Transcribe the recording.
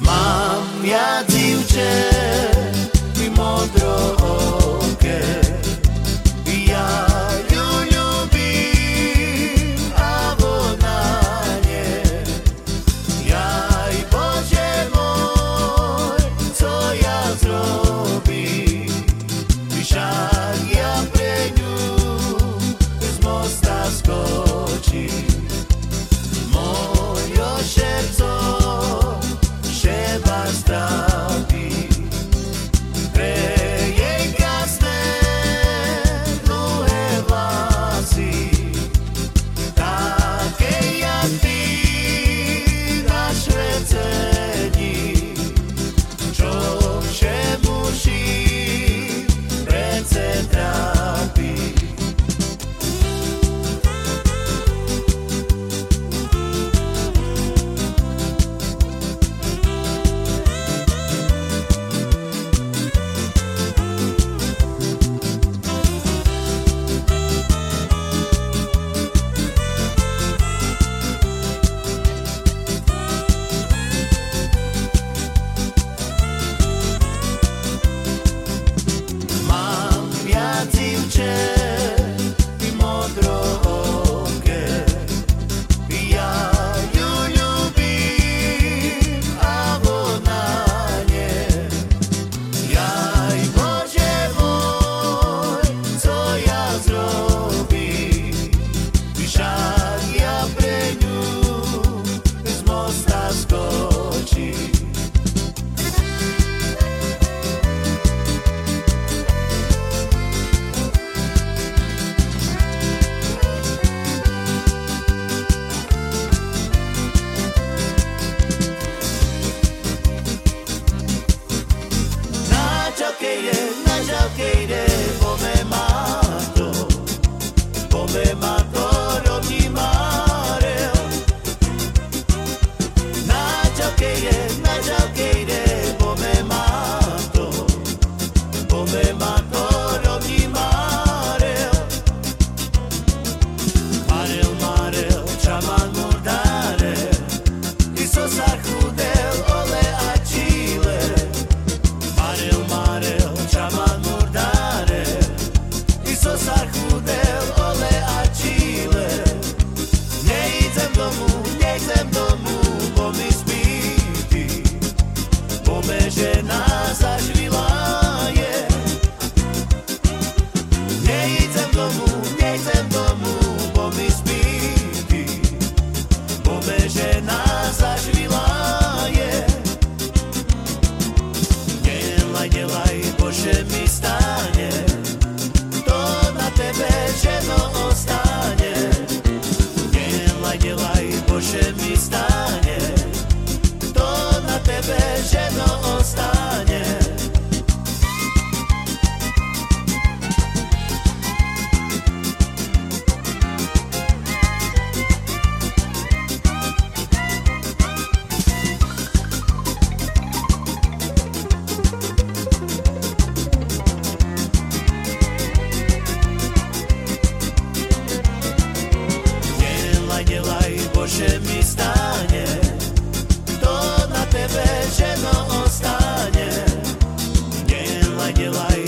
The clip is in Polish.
Mam ja dziewczę 歌曲 Like.